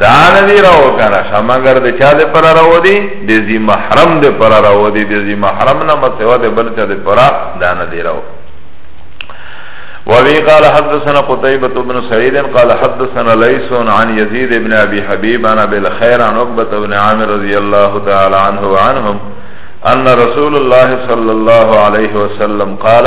دا ندی راو کنه شمنګر د چا د پر راو دی د زی محرم د پر راو دی د زی محرم نه مسوا د بل چا د پر دا ندی راو وابي قال حدثنا قتيبة بن سعيد قال حدثنا ليس عن يزيد بن أبي حبيب عن أبي الخير عن عقبة بن عامر رضي الله تعالى عنه وعنهم أن رسول الله صلى الله عليه وسلم قال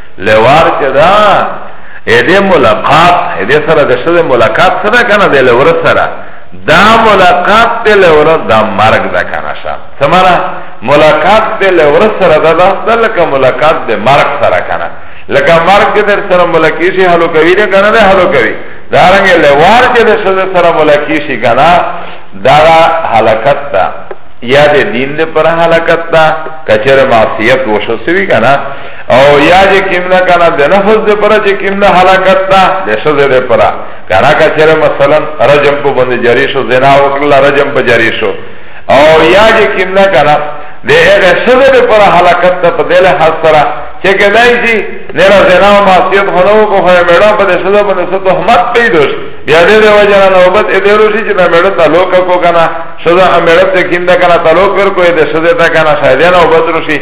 لوار چه دا ایده ملاقات ایده سره ده شده ملاقات سره کنه ده لور سره دا ملاقات ده لور دا مرگ ده کنه شا سمانا ملاقات ده لور سره ده ده لکه ملاقات ده مرگ سره کنه لکه مرگ که در سره ملاقیشی حلو کوی ده کنه ده حلو کوی دارنگ لوار چه ده شده سره ملاقیشی کنه دارا حلقت ده یا د دین د پر حلقت تا کچر معصیت وشو سوی کنا او یا جه کم ده کنا ده نفس ده پرا جه کم ده حلاکت ده ده شده ده پرا کنا که چره مثلا رجم پو بند جاری شو زنا وکرلا رجم پو جاری شو او یا جه کم ده کنا ده اغه شده ده پرا حلاکت ده پا دل حس سرا چه که دای جی نیرا زنا و معصیت خونو کو خوی میڑان پا ده شده بند سو تحمت پیدوش بیا ده ده وجه نوبت اده روشی چه ده میڑا تلوک کو کنا شده امیڑا ده کم ده کنا تلوک پر کوئی ده شده ده کنا شایده نوبت روشی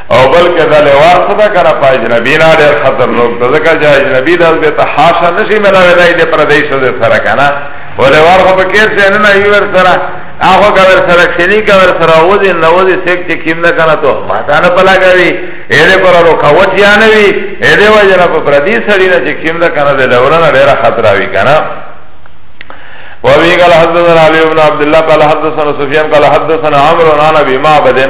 او بلکه دا لواس خو دا کنه پا اجنبی نا دیر خطر لوگ دا ذکر جا اجنبی دا بیتا حاشا نشی ملاوی دا ایده پر دیشو دی سره کنه و لوار خو پا کیر چه ننا یور سره آخو کبر سره کشنی کبر سره اوزی نوزی سیک چه کم نکنه تو ماتا نپلا گوی ایده پر رو کود یانوی ایده وجنا پا پردی سری نا چه کم نکنه دی لورنا دیر خطر آوی کنه وابي قال حدثنا علي بن عبد الله قال حدثنا سفيان قال حدثنا عمرو عن ابي معبد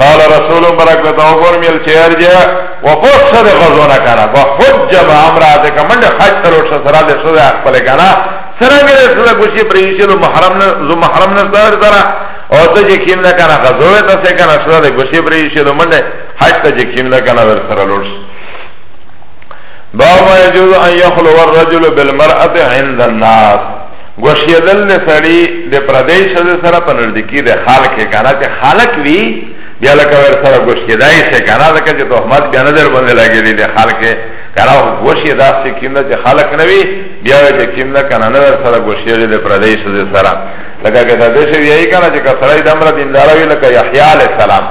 قال رسول برک ته وګورمیل چې ارجع وقوت سره غزونه کنه په حج به امراته کمند حج تر ورسره سره د سره خپل کنه سره غره سره کوشي پریشلو محرم نه زو محرم نه سره سره او ته چې کیم نه کنه غزوه ته سره کنه سره د کوشي پریشلو منډه حج ته چې کیم نه کنه ور سره لورس باب ما يجوز ان يخلو الرجل بالمرأة عند الناس غوښیدل د سړی د پردی شزه سره په نزدیکی د خال کې کنه چې خالق وی بیا لکه ور سره غوښیدای شي کنه لکه چې تهمت بیا نظر باندې لګیلی د خال کې کنه غوښی دا چې کینه چې خالق نه وی بیا چې کینه کنه نه ور سره غوښیدل د پردی شزه سره لکه کدا د شی یی کنه چې کسړی دمر دیندار وی لکه یحیی علی السلام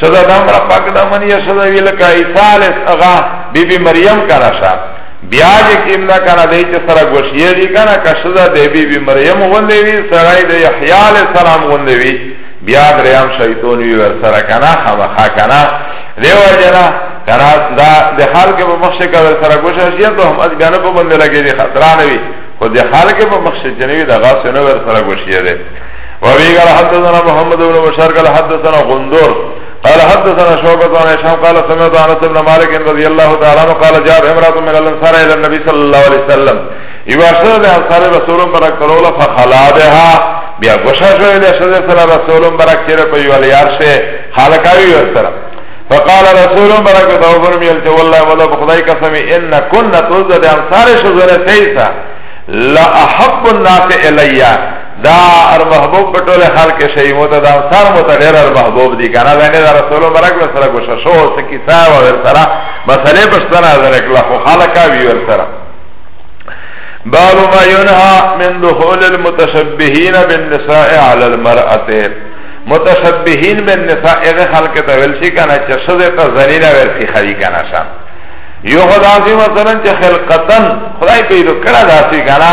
شزه دمر پاک دمن یا شزه وی لکه عیسی علی اغا بیبی مریم کنه شاه بیا چې کیم دا کنه دی چې سره ګوشیږي کنه که شزه دی بی بی مریم غوندې وي سړی د یحیی علیه السلام غوندې وي بیا دریم شیطان وي ور سره کنه خامخا کنه دیو جنا کنه دا د خلک په مخ کې ور سره ګوشه شي ته هم از بیان په باندې لګي دي خطر نه وي خو د خلک په مخ کې جنوي د غاص نه ور سره ګوشیږي وابي قال حدثنا محمد بن بشار قال حدثنا غندور قال حدثنا شعبة عن هشام قال سمعت انس بن مالك رضي الله تعالى عنه قال جاء امرأة من الانصار الى النبي صلى الله عليه وسلم يباشر ده انصار رسول برك رولا فخلا بها بیا گوشا شوی ده شده سر رسول برک چیر پا یوالیار شه خالکاوی ورسر فقال رسول برک دو فرمیل چه والله والله بخدای قسمی ان کن تزد انصار شزر سیسا لا احب الناس الیا دا ار محبوب په ټوله حال کې شي مو ته دا انصار مو ته ډېر ار محبوب دي کنه دا نه رسول مبارک له سره کوشش شو څه کیسه و ور سره مسئله پښتنه حاضر کړه خو خلک وی ور سره باب ما ينهى من دخول المتشبهين بالنساء على المرأه متشبهين بالنساء اذا خلق ته ویل شي کنه چې سزه ته ذلیل ورسی خري کنه شان یو خدای مثلا چې خلقتن خدای پیدا کړه داسې کنه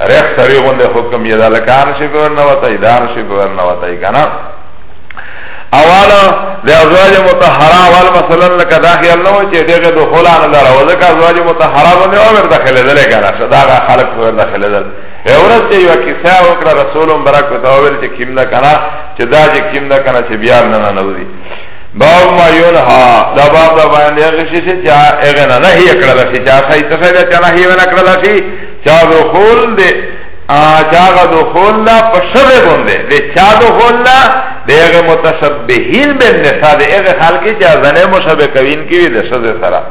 ریخ سری غنده حکم یه دا لکان شی پر نواتا دان شی پر نواتا کنا اولا ده ازواج متحرا اول مثلا لکه دا خیال نو چه دیگه دخولان اللہ رو ذکر ازواج متحرا بنده اوبر دخل دلی کنا شداغا خلق پر دخل دل اورس چه یو کسا وکر رسولم برک بتاویل چه کم دا کنا چه دا چه کم دا کنا چه بیار ننا نوزی باب ما یونها دا باب دا باندې غشي چې هغه نه هي کړل شي چې هغه څه څه چې نه هي ونه کړل شي چا دخول ده چاگا دخول ده پشده بنده ده چا دخول ده ده اغه متشبهین بن نسا ده اغه خلقی چا زنه مشبه کوین کیوی ده شده سرا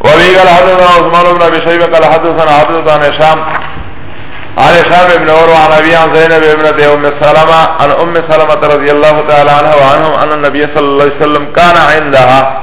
وابی قال حدثنا عثمان بن ابی شیبه قال حدثنا عبد عن هشام عن هشام بن عروه عن ابي عن زينب ابنت ام سلمة عن ام سلمة رضي الله تعالى عنها وعنهم ان النبي صلى الله عليه وسلم كان عندها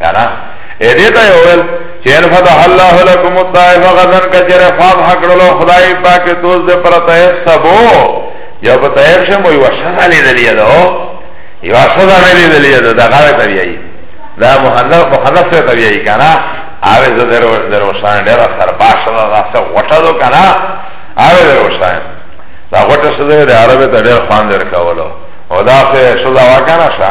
کنا ایدی تا یویل چه ان فتح اللہ لکم الطائف غزن کچر فاض حکرلو خدای پاک توز ده پر طائف سبو یو پا طائف شمو یو شزا لی دلیه دو یو شزا لی دلیه دو دا غاوه طبیعی دا مخنف سے طبیعی کنا آوه زه دروشان ډیره سرباش ده دا سه غټه دو کنا آوه دروشان دا غټه سه ده عربه ته ډیر خوان درکولو او دا سه شزا وکنه شه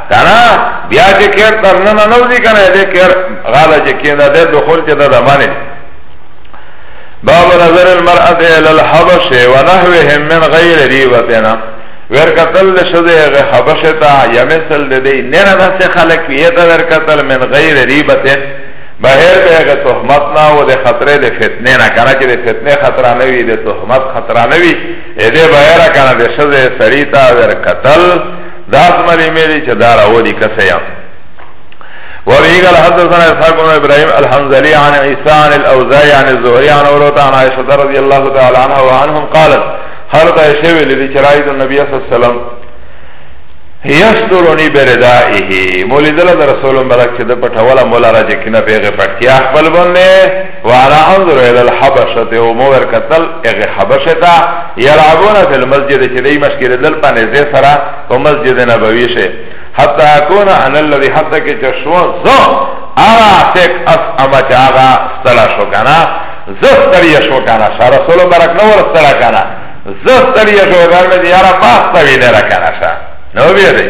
کنا بیا چې کېر تر نه نه نوځي کنه دې کېر غاله چې کېنه دې دخول چې دا دمانه باب نظر المرأة الى الحبش ونحوهم من غير ريبتنا ور قتل شده غ حبشه تا يمثل دې نه نه څه خلق یې تا ور قتل من غير ريبتن بهر به غ تهمت نه او د خطرې د فتنې نه کنه چې د فتنې خطر نه وي د تهمت خطر نه وي دې بهر کنه د شده سړی تا ور قتل دا سملی میلی چه دارا اولی کسیا وابی قال حدثنا اسحاق بن ابراهيم الحنزلي عن عيسى عن الاوزاعي عن الزهري عن عروه عن عائشه رضي الله تعالى عنها وعنهم قالت هر دا شی ویل دي چرای د نبی صلی الله علیه وسلم یسترونی بردائه مولیدل رسول مبارک چې د پټوله مولا راځي کنه پیغه پټیا خپل باندې وانا انظر الى الحبشه او مور قتل اغه حبشه تا يلعبون في المسجد چې دای مشکل دل پنه زه سره په مسجد نبوي شه حتى اكون انا الذي حتى کې چې شو زه ارا تک اس اما چاغا ستلا شو کنه زه ستړي شو کنه سره رسول برک نو ور ستلا کنه زه ستړي شو غرمه یاره ما ستوي نه را کنه نو بیا دی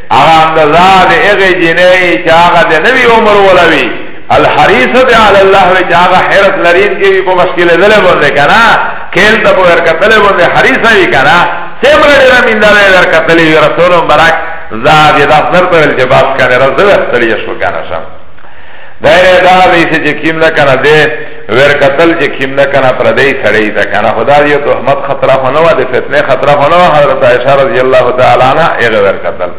اغا اندازا ده اغی جنائی چه آغا ده نوی عمر ولوی الحریصت علی اللہ وی چه آغا حیرت لرین که وی پا مشکل دل بنده کنا کیل تا پا ورکتل بنده حریصا وی کنا سمرا دینا من داده ورکتلی وی رسول مبرک زاد یه داس نرطا ویل چه باس کنه رزو اختلیشو کنه شم دائره داده ایسی چه کم ده کنه ده ور قتل چې کیم نه کنه پردی سړی ته کنه خدا دې تهمت خطر خو نه و د فتنه خطر خو نه و حضرت عائشہ رضی الله تعالی عنها هغه ور قتل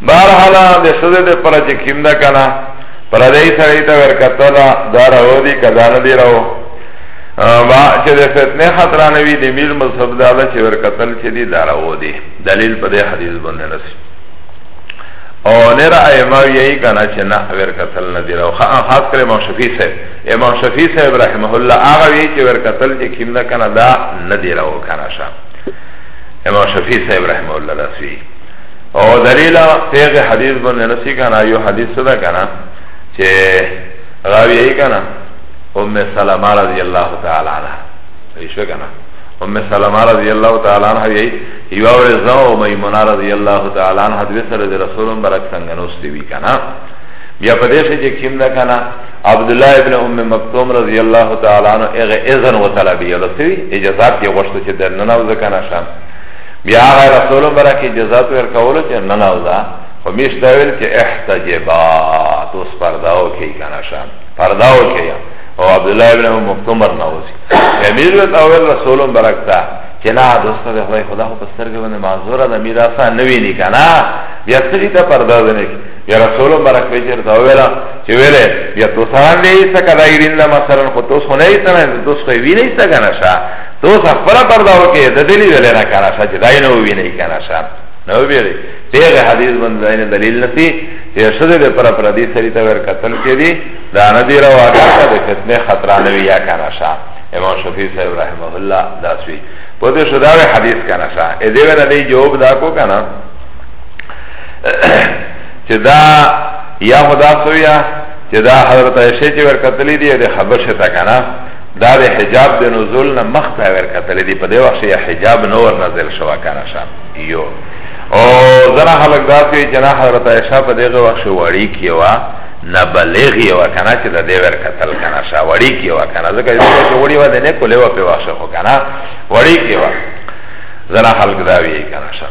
بهر حال د سده د پر چې کیم نه کنه پردی سړی ته ور قتل دا راو دي کدا نه دی راو با چې د فتنه خطر نه وی د میر مذهب دا چې ور قتل چې دی دا راو دي دلیل په دې حدیث باندې رسي او نرا ایما یی کنا چې نه ور قتل نه دی راو خاص کر امام شفیع صاحب امام شفیع صاحب رحمه الله هغه وی چې ور قتل چې کیم نه کنا دا نه دی راو کنا شا امام شفیع صاحب رحمه الله رسوی او دلیل پیغه حدیث باندې نسی کنا یو حدیث صدا کنا چې راوی یی کنا ام سلمہ رضی الله تعالی عنها ایشو کنا ام سلمہ رضی الله تعالی عنها یی یو ورځ زه او میمونه رضی الله تعالی عنها دوی سره د رسول مبارک څنګه نوستي وي که نه بیا په دې شي چې کیم ده که نه عبدالله ابن ام مکتوم رضی الله تعالی عنه هغه اذن وطلبي یو څه اجازات یې غوښته چې د ننوځه که نه شه بیا هغه رسول مبارک اجازات ورکولو چې ننوځه خو میش دا ویل چې احتجبا تو اوس پرده وکړي که نه شه پرده وکړي او عبدالله ابن ام مکتوم ورنوځي امیر ورته وویل رسول مبارک ته چې نه دوسته د خدای خدا خو په سترګې باندې معذوره ده میراسا نه ویني که نه بیا سړي ته پرده ځنې کړي بیا رسول مبارک پې چېرته وویله چې ویلې بیا تو سره نه یې څه که دا ایرین ده مثلا خو توس خو نه یې څه نه توس خو یې وینئ څه که نه شه توس خپله پرده وکړې د دې لیدلی نه که نه شه چې دا یې نه ووینئ که نه شه نه وبېړي دغه حدیث باندې دا نه دلیل نسی چې شده د پر پردي سړي ته ور قتل کړي دا نه دی روا ده د فتنه خطر نه وي یا که نه شه امام شفیع صاحب رحمه الله داسوی په دې شدا وی حدیث کنه شا اې دې ونه دې جواب دا کو کنه چې دا یا خدا سویا چې دا حضرت عائشہ چې ور کتلې دي د حبشه تا کنه دا د حجاب د نزول نه مخ په ور کتلې دي په دې وخت یې حجاب نور نازل شوا کنه شا یو او زنا خلق داسې جنا حضرت عائشہ په دغه وخت وړي کیوا نبلغ یو کنه چې د دې ور قتل کنه شا وړي کې و کنه ځکه چې وړي و د نه کولې و په واښه خو کنه وړي کې و زرا خلق دا وی کنه شا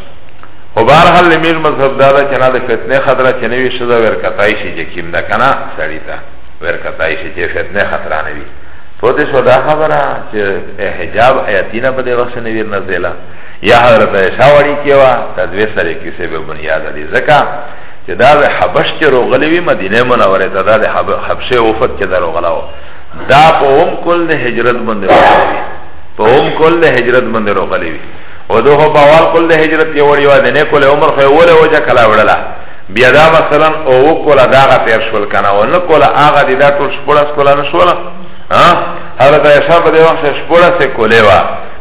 خو بهر حال میر مذهب دا ده چې نه د فتنه خطر چې نه وي شزا ور قتای شي چې کیم نه کنه سړی ته ور قتای شي چې فتنه خطر نه وي په دې شو دا خبره چې حجاب آیاتینه په دې وخت نه ویر نازله یا حضرت عائشہ وړي کې و تدوی سره کې سبب بنیاد دي ځکه چې دا د حبش کې روغلی وي مدینه منوره ته دا د حبشه وفد کې دا روغلا و دا په هم کل د هجرت باندې روغلی وي په هم کل د هجرت باندې روغلی وي او دوه په اول کل د هجرت یې وړي و د نه کول عمر خو وله وجه کلا وړلا بیا دا مثلا او وکولا دا غا تیر شول کنه او نه کولا هغه د دا ټول شپړس کولا نه شول ها هغه دا حساب دی وخت شپړس کولی و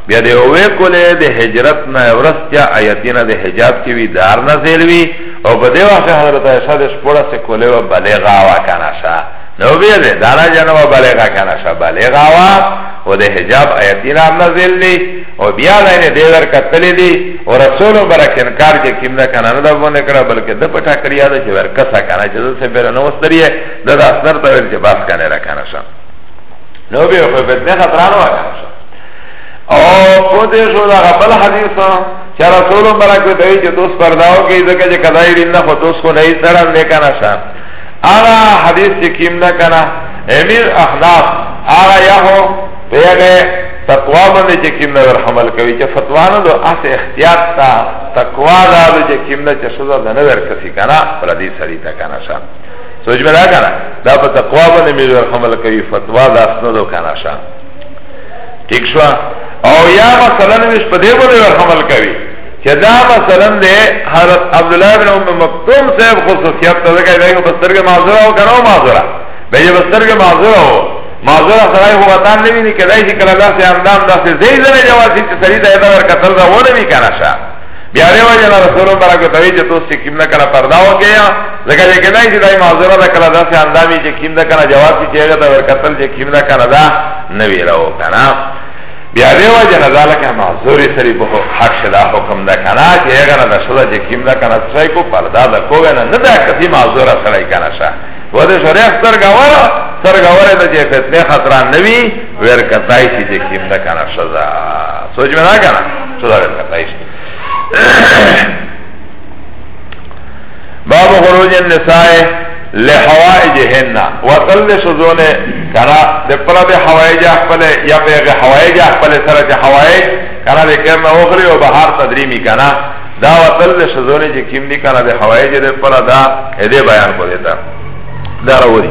بیا دی اوه کوله د هجرت نه ورستیا آیتینا د حجاب چې وی دار نازل وی او په دی وخت حضرت عائشہ د شپړه سه کوله و بلغا وا کنه شا نو بیا دی دارا جنو بلغا کنه شا بلغا وا او د حجاب آیتینا نازل دی او بیا دینه دی ور کتل دی او رسول برک انکار چې کیم نه کنه نه دونه کړه بلکې د پټا کړیا د چې ور کسا کنه چې څه بیر نو وستریه د اثر ته ور چې باس کنه را کنه شا نو بیا په دې خطرانو کنه شا او پوته شو دا غبل حدیث چې رسول مبارک ته وی چې دوس پرداو کې ځکه چې کدای دین نه خو دوس خو نه یې سره نه کنه شا اغه حدیث چې کیم نه کنه امیر احناف اغه یهو پیغه تقوا باندې چې کیم نه ور حمل کوي چې فتوا نه دو اس احتیاط تا تقوا دا چې کیم نه چې سزا نه ور کوي کنه پر دې سړی تا کنه شا سوچ مې دا کنه دا په تقوا باندې مې ور حمل کوي فتوا دا سنو کنه شا ٹھیک شو او یا مثلا مش په دې باندې عمل کوي چې دا مثلا د حضرت عبد الله بن ام مکتوم صاحب خصوصیت ته کوي دا یو بسترګه معذره او کنه معذره به یو بسترګه معذره او معذره سره هو وطن نه ویني کله چې کله دا سه اندام دا سه زی زره جواسي چې سړي دا ور قتل دا ونه وی کنه شه بیا دی وجه نه رسول مبارک ته وی چې تو سکیم نه کړه پردا و کیا ځکه چې کله چې دای معذره ده کله داسې اندامي چې کیم ده کنه جواب چې هغه ته ورکتل چې کیم ده کنه دا نه ویراو کنه بیا دی وجه نه ځاله که معذوري سری به حق شدا حکم ده کنه چې هغه نه شدا چې کیم ده کنه څای کو پردا ده کو نه نه ده کتی معذوره سړی کنه شه و ده شریخ سرګوره سرګوره ده چې فتنه خطر نه وی ورکتای چې کیم ده کنه شدا سوچ مې نه کنه تو دا رکھا تایش باب خروج النساء لحوائجهن وصل سوزون کنا د پر د حوائج خپل یا به حوائج خپل سره چې حوائج کنا د کمه اوخري او بهر تدریمی کنا دا وصل سوزون چې کیم دي کنا د حوائج د پر دا دې بیان کو دیتا دا راوړي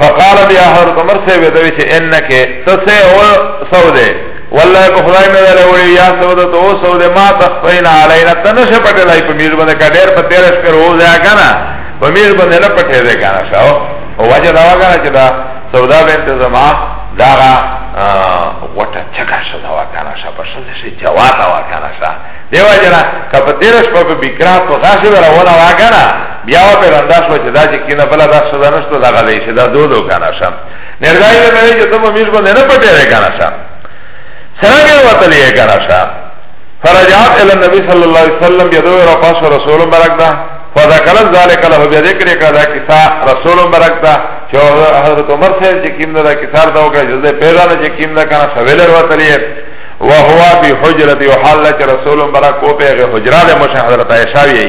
فقال بیا حضرت عمر سے ویدوی چه انکه تسه او سوده والله په خدای مې ویل وړي یا سوده ته او سوده ما تخفین علینا تنشه پټه لای په میر باندې کډیر په تیرش پر او ځا کنه په میر باندې نه پټه ده کنه شاو او وجه دا وګڼه چې دا سودا به تنظیم دا غټه چکا شدا وا کنه شا پر شزه شي جواب وا کنه شا دیو جنا کپ تیرش په بکرا په غاښه ورونه وا کنه بیا و پیرنده شو چه دا چه کینه بلا دا سزا نشتو دا غلی شه دا دو دو کانا شا نردائی دا نوی چه تو ممیش بنده نه پتی رای کانا شا سرگه وطلی ای کانا شا فرجعات الى النبی صلی اللہ علیہ وسلم بیدو رفاس و رسول برک دا فذکرت ذالک له بیا ذکر کړه کیسا رسول مبارک دا چې حضرت عمر سے چې کیم دا کیسار دا وکړه جزء پیدا نه چې کیم دا کنه سویل ورتلی وهو بحجرت وحالت رسول مبارک کو په حجره مشه حضرت عائشہ وی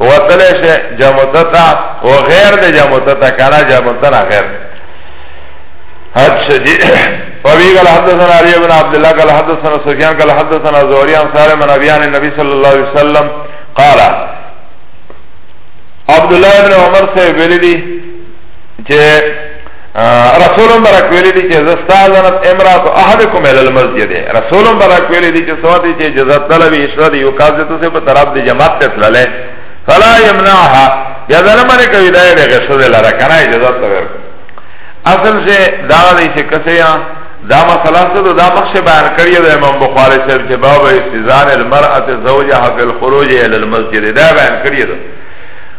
وتلی شي جمعته ته او غیر د جمعته ته که نه جمعته نه غیر اچھا جی وابی قال حدثنا علی بن عبداللہ قال حدثنا سفیان قال حدثنا زوری عن سارے من ابیان نبی صلی اللہ علیہ وسلم قال عبداللہ بن عمر سے ویلی دی چه رسول مبارک ویلی دی چه زستازنت امرات احدکم الی المسجد رسول مبارک ویلی دی چه سواتی چه جزت طلبی اشرا دی یوکازتو سے پا طرف دی جماعت تسلالے فلا یمنعها یا ظلمان کوي دا یې غشو دې لاره کنه اجازه ته ورک اصل سے دا دې چې کسه یا دا مسله څه دا مخ سے بیان کړی دی امام بخاری صاحب چې باب استزان المرأه زوجها فی الخروج الى المسجد دا بیان کړی دی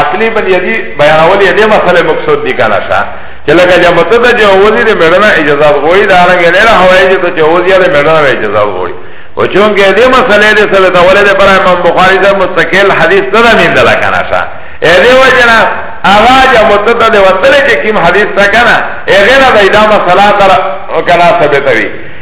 اصلی بن یدی بیانول یدی مسئله مقصود دی کنه شا چې لکه جب ته د جوازی د مړنه اجازه غوړي دا رنګ نه نه هوایي چې ته جوازی د مړنه اجازه غوړي او چون کې دې مسئله دې سره د ولې پر امام بخاری دا مستقل حدیث نه نیندل کنه شا اې دې وجنا اغا جب ته د وتل چې کوم حدیث تا کنه اې غیر دا مسئله تر کنه ثابتوي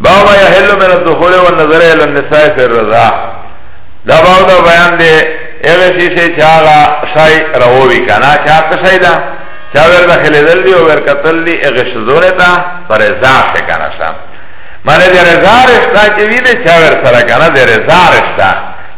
باب ما يحل من الدخول والنظر الى النساء في الرضاع دا باب دا بیان دی اغه شي شي چاغه شای راوي کنه چا ته شای دا چا ور داخله دل دی او ور قتل دی اغه شزونه تا پر رضا شه کنه شام معنی دی رضا رشتہ چې وی دی چا ور سره کنه دی رضا رشتہ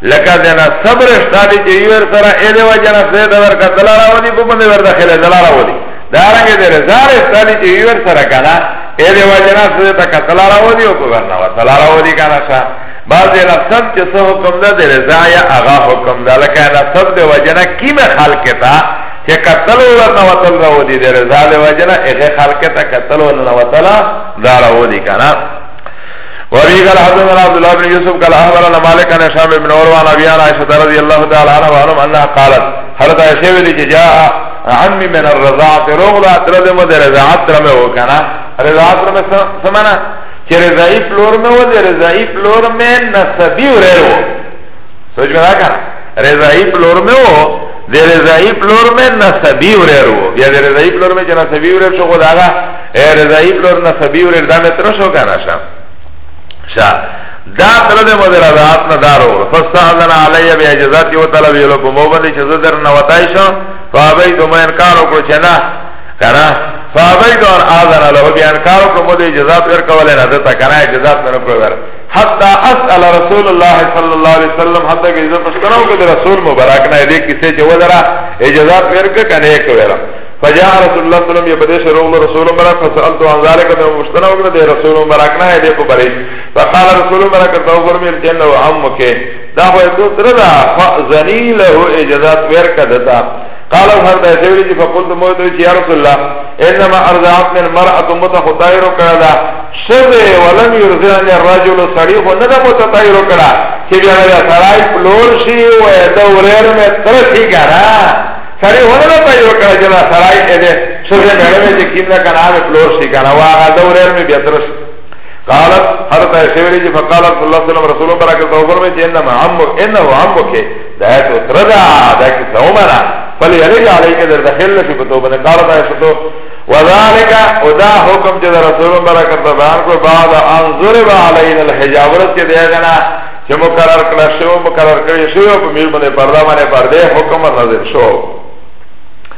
لکه دنا صبر رشتہ دی چې ور سره اې دی وجنه سره دا ور قتل راوي په باندې ور داخله دل راوي دارنگه ده رزار استالی چه ویور سره کنا ایده وجنا سده تا قتل راو دی و پورنا وصل راو دی کنا شا بعضی نصب چه سه حکم ده ده رزا یا اغا حکم ده لکه نصب ده وجنا کیم خلق تا چه قتل ورنا وصل راو دی ده رزا ده وجنا اغا خلق تا قتل ورنا وصل دا راو دی کنا وابي قال حدثنا عبد الله بن يوسف قال اخبرنا مالك عن هشام بن عروه عن ابي عائشه رضي الله تعالى عنها وعنهم انها قالت حضرت عائشه ویلي چې جاء عمی من الرضاعت روغ دا تر دې مو د رضاعت تر مې وکنه رضاعت تر مې سمانا چې رضاعی پلور مې و د رضاعی پلور مې نسبی ورو سوچ مې راکا رضاعی پلور مې و د رضاعی پلور مې نسبی ورو بیا د رضاعی پلور مې چې نسبی ورو شو خداغه رضاعی پلور نسبی ورو دا مې تر شو کنه شم شا دا تر دې مو درازات نه دارو فاستاذن علی بیا اجازه یو طلب یو په مو باندې چې زه درنه وتای شم فابای دو مې انکار وکړ چې نه کنه فابای دو ان اذن له بیا انکار وکړ مو دې اجازه ورکول نه ده کنه اجازه نه ورکړ حتى اسال رسول الله صلى الله عليه وسلم حتى کہ اذا پشکنو کہ رسول مبارک نے دے کسے جو ذرا اجازت پھر کے کنے کو ذرا فجاء رسول الله صلى الله عليه وسلم يبدش رسول مبارک فسالت عن ذلك من مشتنا وقت رسول مبارک نے دے کو بریش فقال رسول الله برکت او فرمیل چې نو عمک دا خو تو تر دا فزنی له اجازه ورکړه دتا قال هر دا شوی چې فقلت مو ته چې یا رسول الله انما ارضعتني المرأه متخطير کړه شوه ولم يرزعني الرجل صريح نه ده متخطير کړه چې بیا دا سړی پلور شي او دا ورېر مې تر شي ګرا سړی ونه نه پيو کړه چې دا سړی دې شوه مې چې کیندا کنه پلور شي کنه واغه دا ورېر مې بیا تر شي قالت حضرت عائشہ ویلی جی فقال رسول اللہ صلی اللہ علیہ وسلم برکت صلی اللہ علیہ وسلم انما عمو انه عمو کے دایت اتردا دایت سومنا فلی علیہ علیہ کے در دخل لشی بتو بنا قالت عائشہ تو وذالک ادا حکم جد رسول اللہ برکت صلی اللہ علیہ وسلم بعد انظر و علیہ الحجاب رس کے دیا جنا چه مقرر کلا شو مقرر کلی شو پمیر بنے پردہ مانے پردے حکم نظر شو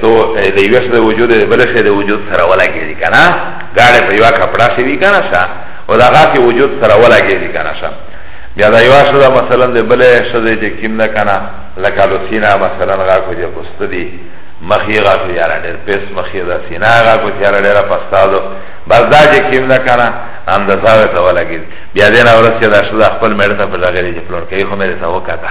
تو د یو شی د وجود د بل شی د وجود سره ولګېږي که نه ګاډی په یوه کپړه شی وي که نه شه او د هغسې وجود سره ولګېږي که نه شه بیا دا یوه ښځه مثلا د بلې ښځې چې کیم ده که نه لکه لوسینا مثلا غاکو چې پسته دي مخ یې غاکو یاره ډېر پس مخ یې ده سینا غاکو چې یاره ډېره پسته ده بس دا چې کیم ده که نه همداسه ورته ولګېږي بیا دې نه ورځ چې دا ښځه خپل مېړه ته په ډغېږي چې پلورکۍ خو مې درته وکته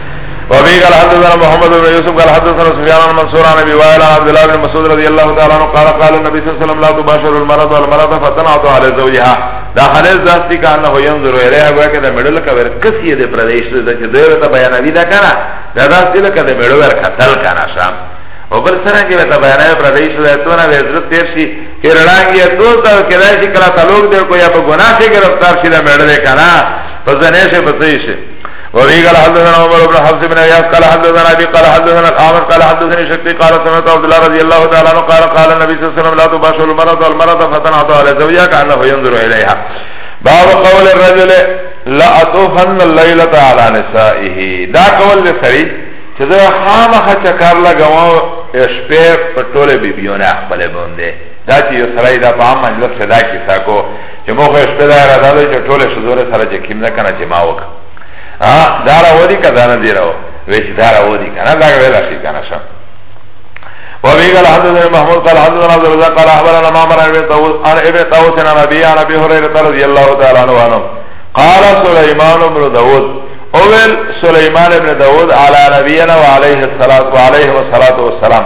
وابي قال حدثنا محمد بن يوسف قال حدثنا سفيان عن منصور عن ابي وائل عن عبد الله بن مسعود رضي الله تعالى عنه قال قال النبي صلى الله عليه وسلم لا تباشر المرأة والمرأة فتنعت على زوجها دا خلص داستی که انه ينظر الیها گویا که دا میڑو لکه ور کسی ده پردیش ده چه دوی تا بیانوی ده کنا دا داستی لکه ده میڑو ور قتل کنا شام او بل سرنگی ویتا بیانوی پردیش ده تو نا ویزرت تیر شی که رڑانگی تو تا کدایشی کلا تلوک ده کو یا پا گناہ شی گرفتار شی ده میڑو ده کنا پا زنیشه پا سیشه وفي قال حدثنا عمر بن حفص بن اياس قال حدثنا ابي قال حدثنا الاعمش قال حدثني شقي قال سمعت عبد الله رضي الله تعالى عنه قال قال النبي صلى الله عليه وسلم لا تباشر المرض والمرض فتنعط على زوجها كانه ينظر اليها باب قول الرجل لا اطوفن الليله على نسائه دا قول لسري چې دا خامخه چکر لګاو شپه په ټوله بیبیونه خپل باندې دا چې یو سړی دا په عام مجلس کې دا کیسه کو چه مو خوش پیدا اراده دوی چه طول شزور سر چه کم نکنه چه ما وکا دارا ودی که دانا دیرا و ویچ دارا ودی کنه داگه ویلا شی کنه شم وابي قال حدثنا محمود قال حدثنا عبد الرزاق قال اخبرنا معمر عن ابن طاووس عن ابي عن ابي هريره رضي الله تعالى عنه قال سليمان بن داود اول سليمان بن داود على نبينا وعليه الصلاه والسلام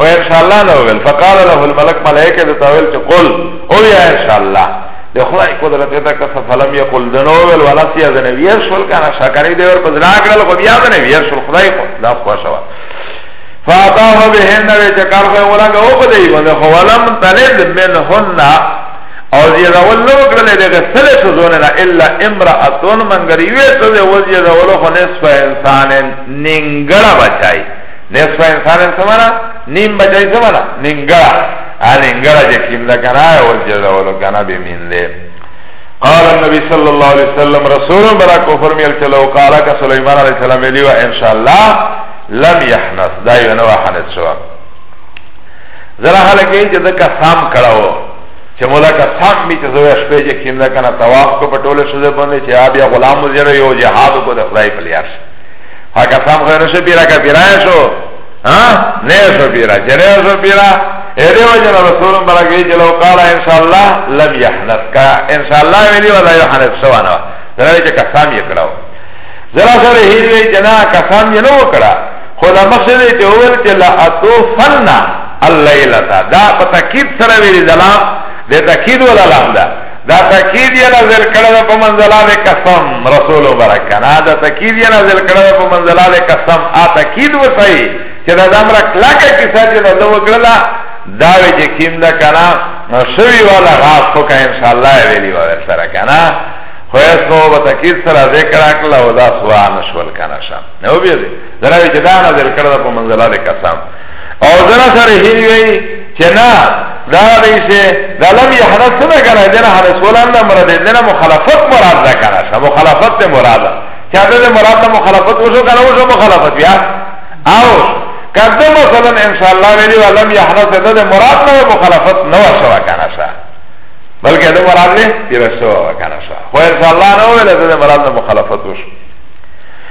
هو ان شاء الله نو ول فقال له الملك ملائکه د تاول چې قل او یا ان شاء الله د خدای قدرت ته کس فلم یقل دنو ول ولا سی از نبی رسول کنا شکرې دی ور پزرا کړل خو بیا د نبی رسول خدای کو دا خو شوا فاتاه بهن نبی چې کار خو ولا غو په دی باندې خو ولم تلد منهن او زی راول نو کړل دغه سله شو زونه نه الا امراتون منګری وې ته وځي راول خو نصف انسان ننګړه بچای نصف انسان سمانا نیم بچای سمانا ننگرا ننگرا جا کم دا کنا آیا والجزا ولو کنا بمین لے قال النبي صلى الله عليه وسلم رسول برا کو فرمیل چلو قالا کا سلیمان علیہ السلام لیو انشاءاللہ لم يحنث دا یو نو حنث شو زرا حالکه چې د قسم کړهو چې مولا قسم می چې زوی شپې چې کیم دا کنه طواف کو پټول شوه باندې چې بیا غلام وزیر یو جهاد کو د خدای په لیاش ها قسم خو نه شو پیرا کا پیرا شو ها نه شو پیرا چې نه شو پیرا اې دې وجه نه رسول برک یې چې لو قال ان شاء الله لم يحنث کا ان شاء الله ویلی ولا يحنث سوانا دا چې قسم یې کړو زرا سره هیوی جنا قسم یې نو کړه خو دا مقصد یې چې اول چې لا اتوفنا الليله دا په تکید سره ویلی دلام د تکید ولا لام ده دا تکید یې نازل کړی ده په منزله د قسم رسول مبارک کنه دا تکید یې نازل کړی ده په منزله د قسم آ تکید وسعی چې دا دمره کلکه کیسه چې ده وکړله دا وی چې کیم ده کنه نو شوی والا غاز خو که انشاءالله یې ویلي به ورسره کنه خو یې څو به تکید سره ذکر کړله او دا سوا نه شول کنه شه نو بیا دې دا وی چې دا نازل کړی ده په منزله د قسم او دنا سره هی وی چنا دا دیسه دا لم یحنس نه کنه دنا حنس ولان نه مراد دنا مخالفت مراد ده کنه سم مخالفت ته مراد چا ده مراد ته مخالفت وشو کنه وشو مخالفت بیا او کده مثلا ان شاء الله ویلی ولم یحنس ده مراد نه مخالفت نه وشو کنه سا بلکې ده مراد نه تیر شو کنه سا خو ان شاء الله نه ویل ده مراد نه مخالفت وشو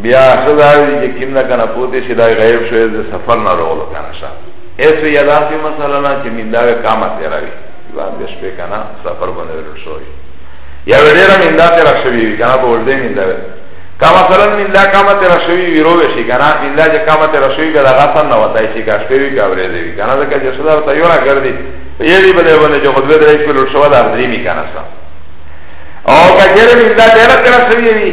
بیا خدا وی چې کیم نه کنه پوتې شي دا غیب شوی د سفر نه راغلو کنه شا ایسو یادا سی مثلا نه چې من دا کامه تیرا وی بعد د شپې کنه سفر باندې ورل شوی یا ډیره من دا تیرا شوی وی کنه په ورده من دا کما مثلا من دا کامه تیرا شوی وی روې شي کنه من دا چې کامه تیرا شوی دا غفن نه وتای شي کا شپې وی کا ورې دی کنه دا چې صدا ته یو را ګرځي یې دی بده باندې چې خدای دې شپې لور شو دا درې می کنه شا او کچره من دا تیرا تیرا شوی وی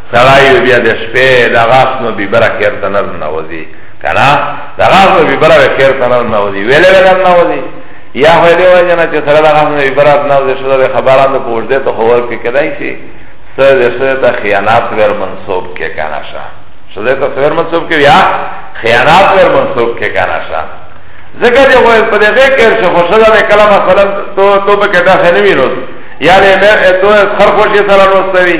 سړایو بیا د شپې د غاس نو بی برا خیر ته نر نه وځي کنه د غاس نو بی برا خیر ته نر نه وځي ویلې ویلې نه وځي یا هو دی وای نه چې سره د غاس نو بی برا نه وځي شو د خبرانو په ورده ته خبر کې کدای شي سره د سره ته خیانت ور منسوب کې کنه شا شو د ته ور منسوب کې یا خیانت ور منسوب کې کنه شا زکه دی وای په دې کې چې خو سره د کلام مثلا تو تو به کدا خنوی نو یا له مې تو خرخوشي سره نو ستوي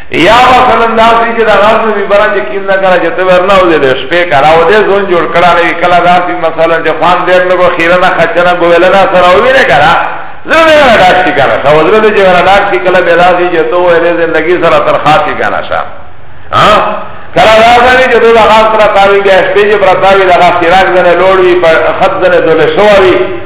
یا مثلا داسی چې دا غاز نبی برا چې کیم نه کړه چې ته ورنه او دې شپې کړه او دې زون جوړ کړه نه کله داسی مثلا چې خوان دې نه کو خیره نه خچنه ګویل نه سره او نه کړه زره نه را داس کی کنه سو زره دې را داس کی کله به داسی چې تو ورې زندگی سره تر خاطی کنه شا ها کله راځي چې دا غاز سره تاوی بیا شپې چې برتاوی دا غاز خیره نه لوړوي په خد نه دله شووي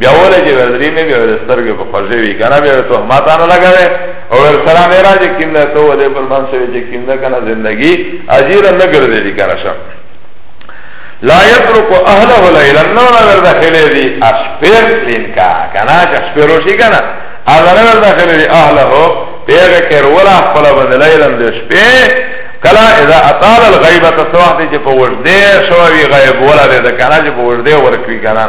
بیا وله چې ورلري مې بیا ور سترګې په خوځې وی کنه بیا ته ما تا نه لګاوې او ور سره مې راځي کینده ته ولې پر مان شوی چې کینده کنه زندگی اجیر نه ګرځې دي کنه شم لا یترک اهله لیلا نو نه ور داخله دي اسپر لین کا کنه چې اسپرو شي کنه اهله نه ور داخله دي اهله پیغه کر ولا خپل بند لیلا د شپې کلا اذا اطال الغیبه تسوحت چې په ورده شوی غیب ولا ده کنه چې په ورده ورکوي کنه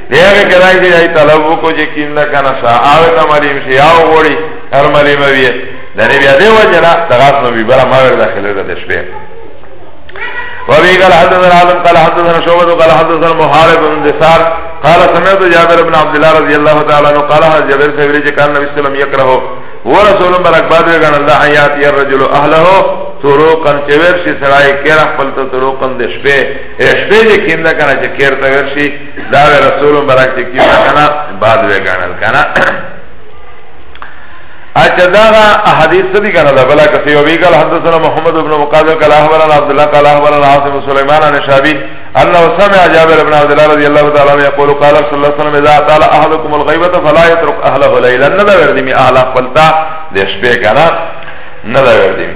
دیگه کرائی دی جای طلب وکو جه کیم نکنه شا آوه تا ملیم شی آو غوڑی هر ملیم بیه دنی بیا دی وجه نا تغاس نو بی برا ماور داخلی را دشبه وابي قال حدثنا عالم قال حدثنا شعبة قال حدثنا محارب بن دسار قال سمعت جابر بن عبد الله رضي الله تعالى عنه قال هذا جابر سيبري كان النبي صلى الله عليه وسلم يكره ورسول برك بعد وغن الله حيات يا الرجل أهله طرقن چه ورشی سرائی کیرا خپلتا طرقن ده شپه شپه جه کم ده کنه چه کیرتا ورشی دا رسول مبارک چې کیو کنه بعد وی غنل کنه اچھا دا احادیث سدی کنه دا بلا کسی و بیقال حدثنا محمد بن مقادر قال احبرنا عبدالله قال احبرنا عاصم سلیمان عن شعبی انه سمع جابر بن عبدالله رضی اللہ تعالی عنہ یقول قال رسول اللہ صلی اللہ علیہ وسلم اذا تعالی احدکم الغیبت فلا یترک اهله لیلا ندا وردی می اهلا خلطا دشپے کنا ندا وردی می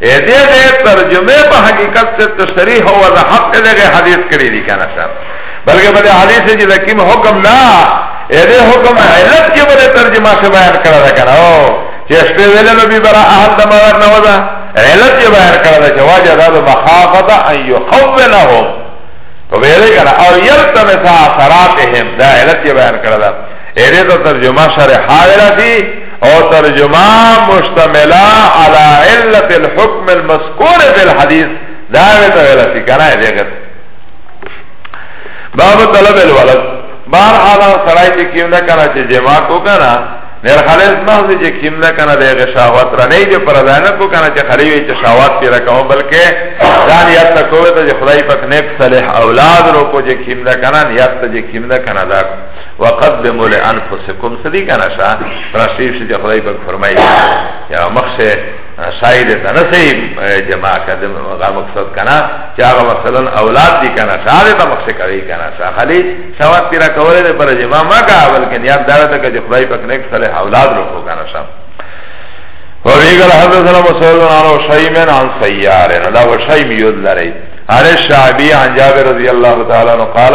ایدی دی ترجمه پا حقیقت سے تشریح و وضاحت کے لئے حدیث کری دی کانا شاہ بلکہ بلے حدیث جی لکیم حکم نا ایدی حکم علت کی بلے ترجمہ سے بیان کرا دا کانا او چه اشپی ویلے نبی برا احل دا مغر نوزا علت کی بیان کرا دا چه واجہ دا دا مخافتا ان یخونا ہو تو ویلے کانا او یلتمسا اثراتهم دا علت کی بیان کرا دا ایدی دا ترجمہ شرحا ویلا تی او ترجمه مشتمله على علت الحكم المذكور في الحديث دا ویل ویل سی کنه دیګه باب طلب الولد بار حالا سړای چې کیم نه کنه چې جما کو کنه نر خالص محض چې کیم نه کنه دغه شهوت را نه دی پر ځان کو کنه چې خلی وی چې شهوت پیرا کوم بلکې ځان یاد تکوه ته خدای پاک نیک صالح اولاد رو کو چې کیم نه کنه یاد ته چې کیم نه کنه دا وقدموا لانفسكم صدیقا نشا راشیف شي خدای پاک فرمایي یا مخشه شاید ته نه سي جمع کدم غا مقصد کنا چې هغه مثلا اولاد دي کنا شاید ته مخشه کوي کنا شا خلی ثواب پیرا کوله نه پر جمع ما کا اول کې یاد دار ته چې خدای پاک نیک صالح اولاد رکو کنا شا ویګل حضرت سلام صلی الله علیه وسلم عن سیار نه دا وشیم یود لري عن الشعبی عن جابر رضی الله تعالی عنہ قال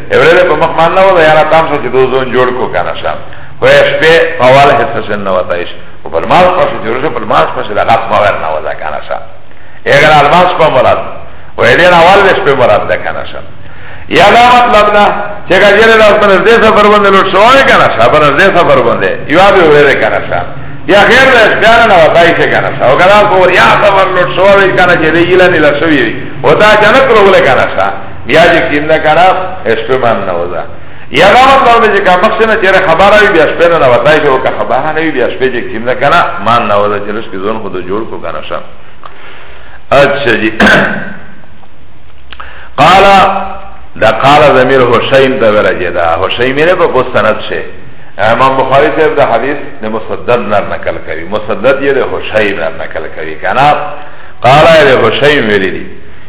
اوره ده په مخ مان نه ودا یارا تام سو چې دو زون جوړ کو کنه شام خو شپه قوال حصہ سن نه وتایش او پر ماس پس جوړ شو پر ماس پس لغات ما ور نه ودا کنه شام اگر الماس په مراد و دې اول وس په مراد ده کنه شام یا دا مطلب نه چې ګاجره لاس پر دې سفر باندې لوټ شوې کنه شام پر دې سفر باندې یو به وره کنه شام یا خیر ده بیا نه وتایش کنه شام او ګرا کو یا سفر لوټ شوې کنه چې دې یلنه لښوی وتا جنت روغله کنه شام بیا چې کیم نه کنه شپه مان نه وځه یا دا مطلب دی چې کوم مخ نه چیرې خبره وي بیا شپه نه وځي به که خبره نه وي بیا شپه چې کیم نه کنه مان نه وځه چې لږ ځون خود جوړ کو کنه شم اچھا جی قال دا قال ضمیر حسین ته ورجه دا حسین میرے په کو سند شه امام بخاری صاحب دا حدیث د مسدد نه نقل کوي مسدد یې د حسین نه نقل کوي کنه قال له حسین ویلی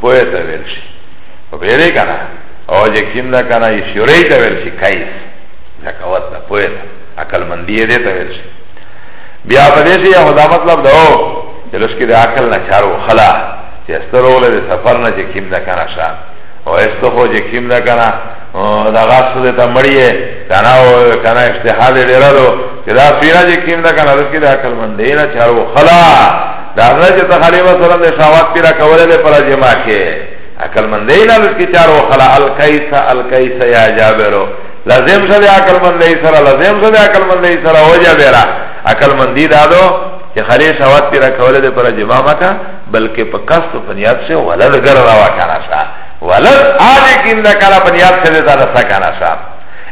کوه ته ویل شي په بیره کنه او چې کیم دا کنه یې شورې ته ویل شي کایس زکوات نه کوه ته عقل مندی دې ته ویل شي بیا په دې شي خدا مطلب دا و چې لسکې د عقل نه چارو خلا چې سترول د سفر نه چې کیم دا کنه شان او استو خو چې کیم دا کنه دا غاسو دې ته مړیه کنه او کنه اجتهاد ډیرلو چې دا پیرا چې کیم دا کنه لسکې د عقل مندی نه چارو خلا داغه چې تخلی وسره د شاوات پیرا کوله له پر جما کې عقل مندې نه لږ کې چار وخلا الکیسا الکیسا یا جابرو لازم شه د عقل مندې سره لازم شه د عقل مندې سره او جابرا عقل مندې دادو چې خلی شاوات پیرا کوله له پر جما مکا بلکې په قصد او بنیاد سره ولر ګر راوا کنه شا ولر آج کې انده کلا بنیاد سره دا رسا کنه شا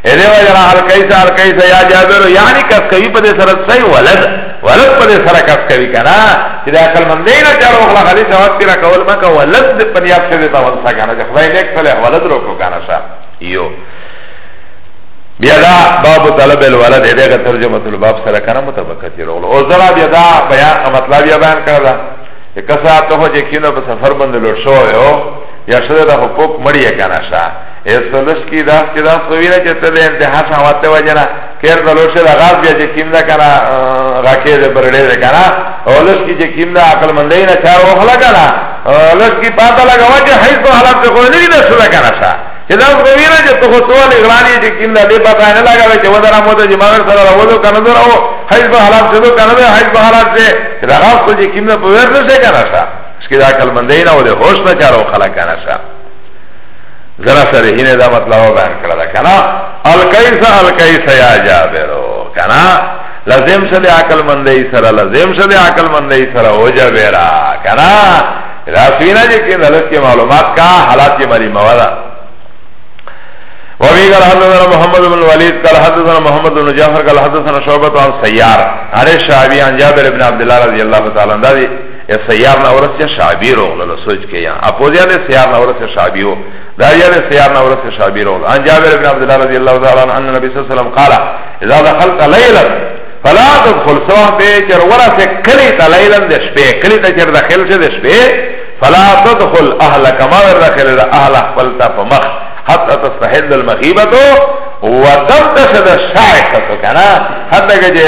اده وجه را الکیسا الکیسا یا جابر یعنی کس کوي په دې سره صحیح ولد ولد په دې سره کس کوي کنه چې د عقل مندې نه چارو خلا خالي ثواب تیرا کول مکه ولد د پنیاب څخه ته ورسا کنه چې خدای لیک صالح ولد روکو کنه شا یو بیا دا باب طلب الولد دغه ترجمه تل باب سره کنه متبقه چې رغلو او زرا بیا دا بیان مطلب یا بیان کړل چې کسا ته هو چې کینو په سفر باندې لوټ شو یو یا شته دا حقوق مړی کنه شا استلوش کی داس چه داس خویره چه تده انتحار شامت وجنا کیر دلوش ده غاز بیا چه کم ده کنا غاکی ده برده ده کنا اولوش کی چه کم ده عقل منده نا چار اخلا کنا اولوش کی پاتا لگا وجه حیث و حالات ده خود نگی ده سلا کنا شا چه داس خویره چه تو خطوه لغرانی چه کم ده ده پاتا نه لگا ده چه ودرا موتا جه مغر سر را وزو کنا ده رو حیث و حالات ده کنا ده حیث و حالات ده چه ده غاز خود جه کم ده پویر نشه کنا شا اسکی ده عقل منده نا و ده خوش نا چار اخلا کنا شا زنا شرحین دا مطلب بیان کرده کنا الکیس الکیس یا جابرو کنا لازم شد عقل مندی سرا لازم شد عقل مندی سرا او جابرا کنا راسوینا جی که دلس که معلومات کا حالات که مری موادا وفي قال حدثنا محمد بن الوليد قال حدثنا محمد بن جعفر قال حدثنا شعبة عن سيار عن الشعبي عن جابر بن عبد الله رضي الله تعالى عنه یا سیار نورس یا شعبی روغلو لو سوچ که یا اپوز یاد سیار نورس یا شعبی و دار یاد سیار نورس یا شعبی روغلو ان جابر ابن عبدالله رضی اللہ تعالی عنہ ان نبی صلی اللہ علیہ وسلم قالا اذا دخلت لیلا فلا تدخل سوا بے چر ورا سے کلی تا لیلا دے شپے کلی تا چر دخل سے دے شپے فلا تدخل اہل کما ور دخل دا اہل اخفلتا فمخ حتی تستحد المغیبتو وتمتشد الشائقتو کنا حتی کہ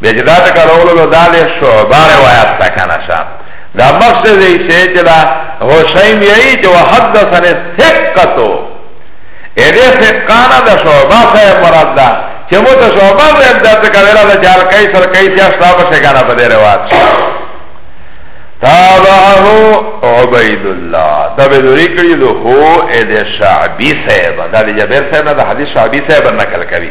بیا چې دا ټکر اولو دا دی شعبه روایت تا کنه شا دا مقصد دی چې چې دا حسین یی چې وحدثن ثقتو اې دې ثقانه دا شعبه صاحب مراد ده چې مو ته شعبه صاحب دا ټکر ویلا دا جال کای سر کای چې اصحاب څنګه په دې روایت تابعه عبید الله دا به دوری کړی دو هو اې دې شعبی صاحب دا دې جبر صاحب دا حدیث شعبی صاحب نقل کوي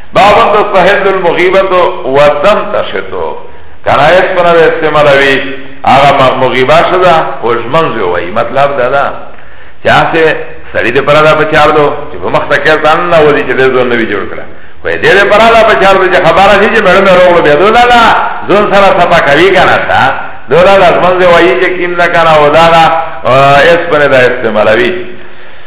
بابن تو سهل المغیبت و دم تشتو کنا ایس پنا به استعمال وی آغا مغیبا شده وجمن زوی مطلب ده ده چه آسه سړی دې پرادا په چار دو چې په مخ ته کې ځان نه ودی چې دې ځون نه وی جوړ کړه خو دې دې پرادا په چار دو چې خبره شي چې مړم وروړو به دولا دا ځون سره صفه کوي کنه تا دولا لازم دی وایي چې کیم نه کنه ودارا اس پر دا استعمالوي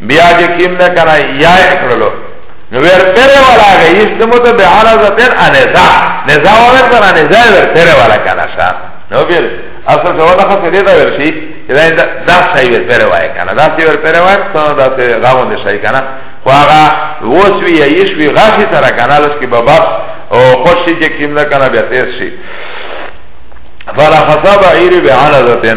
بیا چې کیم نه کنه یا کړلو نو ور تیرې والا غي استمو ته به حالا زتر انزا نزا ور کنه نزا ور تیرې والا کنه شا نو بیل اصل څه ولا خو دې دا ورشي دا دا شای ور تیرې وای کنه دا سی ور تیرې وای څنګه دا ته غاوند شای کنه خو هغه وسوی یش وی غاخي سره کنه لس کې بابا او خوشي چې کیم نه کنه بیا تیر شي فلا خصاب عیری به حالا زتر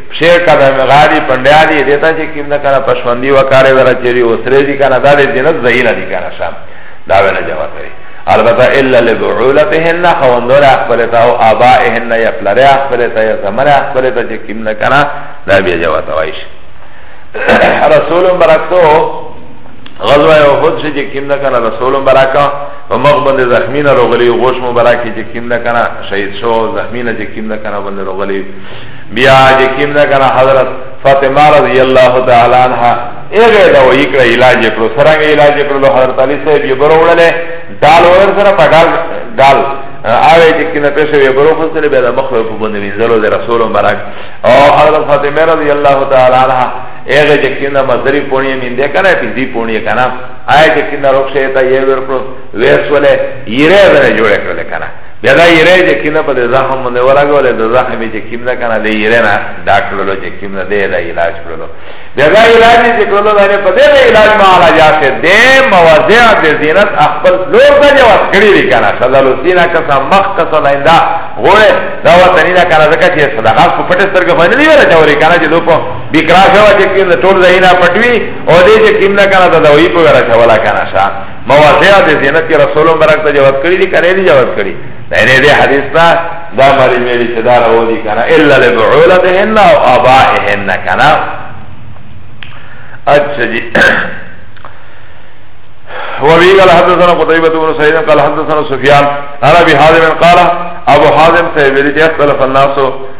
شیر کا دا مغاری پندیا دی دیتا چه کم دا کنا پشمندی و کاری ورا چری و سری دی کنا دا دی زینت زهینا دی کنا شام دا وینا جواب کری البته الا لبعولتهن خوندور اخبرتا او آبائهن یا پلره اخبرتا یا زمر اخبرتا چه کم دا کنا دا بیا جواب توائیش رسول برکتو غزوه احد شي چې کیم نه کنه رسول مبارکا په مخ باندې زخمی نه روغلی غوش مبارکي چې کیم نه کنه شهید شو زخمی نه چې کیم نه کنه باندې روغلی بیا چې کیم نه کنه حضرت فاطمه رضی الله تعالی عنها ایغه دا وی کړه علاج کړو سرنګ علاج کړو حضرت علی صاحب یې برولې دال اور سره پټال دال آوه چې کینه پېښه وی برو خو سره بیا د مخ په باندې وینځلو د رسول مبارک او حضرت فاطمه رضی الله تعالی عنها ایغه چې کینه مزری پونی مين دې کنه چې دی پونی کنه آیا چې کینه روښه ته یې ورکړو وېسولې یې رې جوړه کړل کنه بیا دا یره چې کینه په دې زخم باندې ورغول د زخم چې کیم نه کنه دې یره نه ډاکټر له چې کیم نه دې دا علاج کړلو بیا دا علاج چې کړلو باندې په دې علاج ما علاجات دې مواضع دې زینت خپل لور ته جواز کړی دی کنه صدا لوسینا کسا مخ کسا لیندا غوړه دا وطنی دا کنه ځکه چې صدقات په پټه سترګه باندې دی ولا چوري کنه چې لوکو بیکرا شو چې کیم ټول زینا پټوي او دې چې کیم نه کنه دا وی په ورا شوالا کنه شا مواضع د زینت کې رسول الله برک ته جواب کړی دي کړی دي جواب کړی نه نه دې حدیث ته دا مری مری چې دا راو دي کنه الا لبعولتهن او ابائهن کنه اچھا جی وابي قال حدثنا قتيبة بن سعيد قال حدثنا سفيان عن ابي حازم قال ابو حازم صاحب دې اختلاف الناس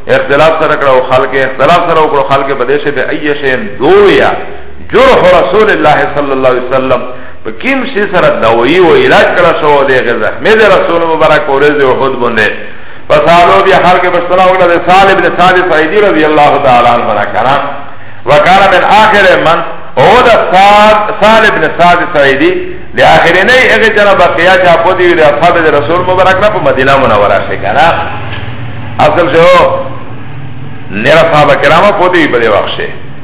اختلاف سره کړو خلق اختلاف سره وکړو خلق بده شه به اي شي دویا جرح رسول الله صلى الله عليه وسلم په کیم سی سره دوی و علاج کړه شو د زخمی د رسول مبارک اورز او خود باندې فسالو بیا خلق بشتنا وکړه د سال ابن سعد سعیدی رضی الله تعالی عنہ نه کړه وکړ من اخر من او د سال سال ابن سعد سعیدی د اخر نه هغه جنا بقیا چا په دی د اصحاب د رسول مبارک نه په مدینه منوره شي کړه اصل شو نیر صحابه کرامه په دی په وخت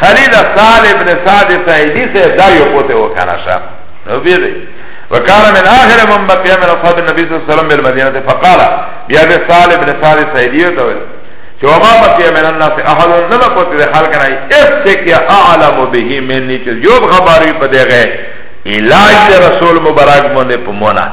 خلی دا سال ابن سعد سعیدی سے دا یو پوتے ہو کانا شا نو بیدی وکان من آخر من بقیہ من اصحاب النبی صلی اللہ علیہ وسلم بالمدینہ فقالا بیا دے سال ابن سعد سعیدی ہوتا ہوئے چه وما بقیه من الناس احد ندا پوتی ده خلق نای استک یا اعلم بهی منی چه جوب خباری پا ده غی علاج ده رسول مبارک مونه پا مونه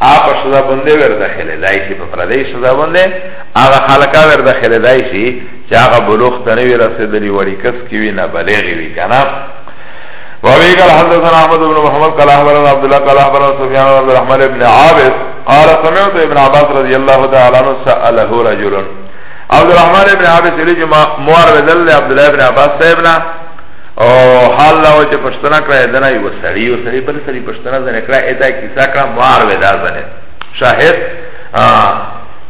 آپا شدا بنده ور داخل دای شي په پردی شدا بنده هغه خلقا ور داخل دای شي چې هغه بلوغ ته نه رسیدلی وړي کس کی وی نه بلغ وی کنه وابي قال حدثنا احمد بن محمد قال اخبرنا عبد الله قال اخبرنا سفيان بن عبد الرحمن بن عابد قال سمعت ابن عباس رضي الله تعالى عنه سأله رجل عبد الرحمن بن عابد سيلي جمع موار بدل عبد الله بن عباس صاحبنا او حال لا وجه پشتنا کرا ایدنا یو سری یو سری بل سری پشتنا زنه کرا ایتا کسا کرا مار ودا زنه شاهد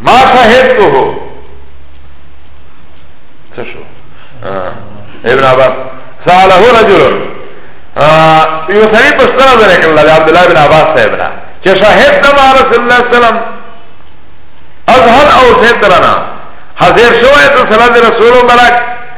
ما شاهد تو ہو سشو ابن عباس سالہو رجل یو سری پشتنا زنه کرا لعبداللہ ابن عباس صاحبنا چه شاهد نما رسول اللہ سلام اظهر او سیترنا حضیر شوئے تو صلی اللہ رسول مبرک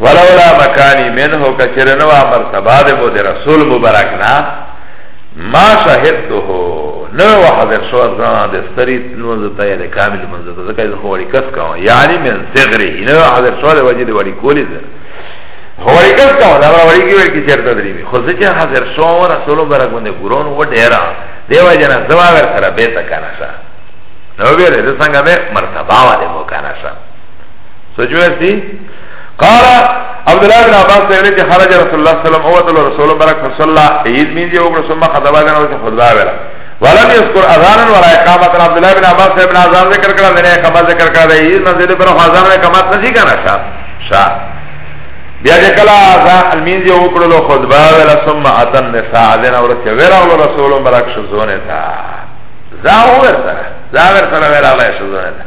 ولولا مکانی منه کچر نوا مرتبه ده بو ده رسول مبرک نا ما شهدته نو حاضر شو زنا ده سری نوز تای ده کامل منزه ده زکای ده خوری کس کوا یعنی من صغری نو حاضر شو ده وجه ده وری کولی ده خوری کس کوا ده وری کی وری کچر تدریمی خود چه حاضر شو رسول مبرک بنده گرون و دیرا دیو جنا زوا ور سره بیتا کانا شا نو بیره ده سنگا ده مرتبه و ده مو کانا شا سجوه سی قال عبد الله بن عباس سے کہ خرج رسول اللہ صلی اللہ علیہ وسلم اوت رسول برک صلی عید میں جو اوپر ثم خطبہ دینا اسے خطبہ ویلا ولم يذكر اذانا ولا اقامت عبد الله بن عباس ابن اذان ذکر کرا دینا اقامت ذکر کرا دی عید مسجد پر اذان و اقامت نہیں کرنا شاہ شاہ بیا جے کلا اذان المین جو اوپر لو خطبہ ویلا ثم اتن نساء دینا اور کہ ویلا رسول برک شزونے تھا زاور تھا زاور تھا ویلا شزونے تھا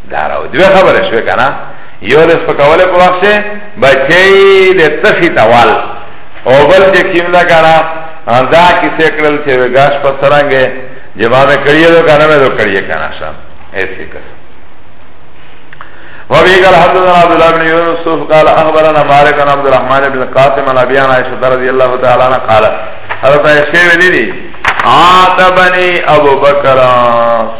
داراو دوی خبره شوی کنا یو لس په کوله په وخت شه بچی د تخی توال او بل چې کیم دا کنا دا کیسه کړل چې وګاش په سرانګه جواب کړی دا کنه مې دا کړی کنه شام ایسے کس وابي قال حدثنا عبد الله بن يوسف قال اخبرنا مالك بن عبد الرحمن بن قاسم عن ابي عائشه رضي الله تعالى عنها قالت حضرت عائشه ولي عاتبني ابو بكر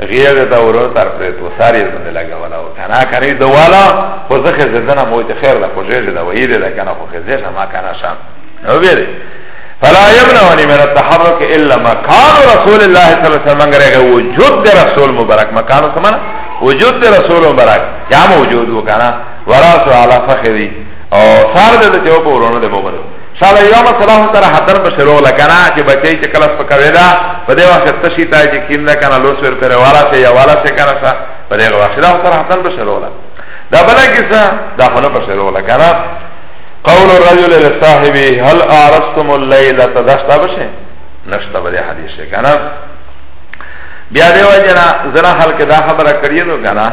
غیر دا ورو تر پر تو ساری زنده لگا ولا و کنا کنی دو والا خو زخه زدنا مویت خیر دا خو جیجه دا ویید دا کنا خو خزیش ما کنا شام نو بیده فلا یمنونی من التحرک الا مکان رسول اللہ صلی اللہ علیہ وسلم مگر اگر وجود دے رسول مبارک مکان سمانا وجود دے رسول مبارک یا موجود و کنا وراسو علا فخری او سار دے دے چوپو ورونو دے بوبرو شاله یو مسله هم تر حدن په شروع لکنه چې بچی چې کلس په کوي دا په دې وخت ته شي ته چې کیم نه کنه لوس ور پر والا ته یا والا ته کنه سا په دې وخت دا تر حدن په شروع لکنه دا بل کیسه دا خو نه په شروع لکنه قول الرجل لصاحبه هل ارستم الليله تدشتا بشه نشتا بده حدیث کنه بیا دیو جنا زنا خلق دا خبره کړی نو کنه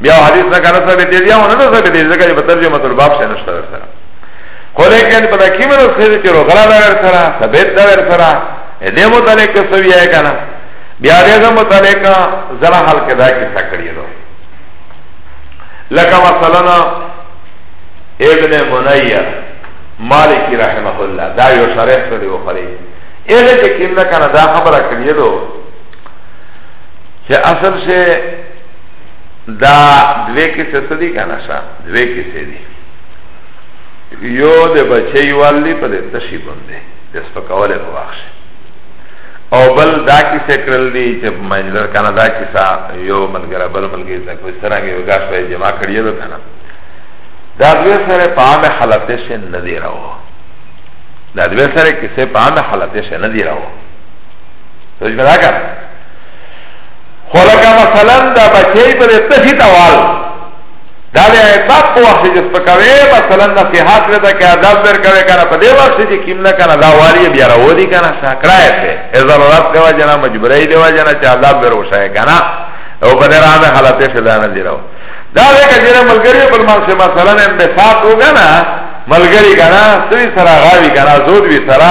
بیا حدیث نه کنه ثابت دی یا نه ثابت دی ځکه چې په ترجمه تل باب څه نشته ورسره خو لیکن په دکی مر سره چې روغلا دا ورسره ثابت دا ورسره دې متعلق څه ویای کنه بیا دې متعلق زرا حل کدا کی څه کړی نو لکه مثلا ابن منیر مالکی رحمه الله دا یو شرح کړی و خلی اغه چې کیندا کنه دا خبره کړی دو چې اصل شه دا دوی کسی سدی کانا شا دوی کسی دی یو ده بچه والی پا ده تشی بنده ده سپکوله پا بخش او بل دا کسی کرل دی چه منجلر کانا دا کسا یو ملگر بل ملگر تا کوئی سرنگ یو گاش پا جمع کریه دو کانا دا دوی سر پا عام حالتش ندی رو دا دوی سر کسی پا عام حالتش ندی رو سوچ بدا کانا خلکه مثلا دا بچی په دې تشی توال دا د عتاب په وخت کې سپکوي مثلا نصيحت لته کې ادب در کوي کنه په دې وخت کې کیم نه کنه دا والی بیا راوړي کنه شکرای ته ضرورت دی وجنا مجبورای دی وجنا چې ادب در وشای کنه او په دې راځه حالت څه دانه دی راو دا دې کجره ملګری پر ما سره مثلا انبساط وګنا ملګری کنه سوي سره غاوی کنه زود وی سره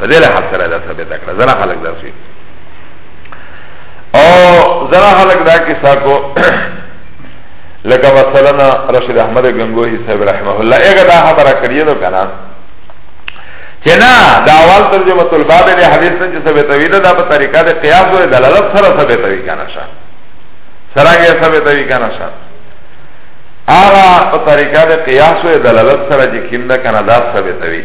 په دې له سره دا ثابت کړه زرا خلق دا شي او زرا خلق دا کې ساکو لکه مثلا رشید احمد گنگوهی صاحب رحمه الله اګه دا خبره کړی نو کنه چې نه دا اول ترجمه الباب دې حدیث ته چې ثابت وي دا په طریقه د قیاس او دلالت سره ثابت وي کنه شه سره یې ثابت وي کنه شه هغه په طریقه د قیاس او دلالت سره چې کینده کنه دا ثابت وي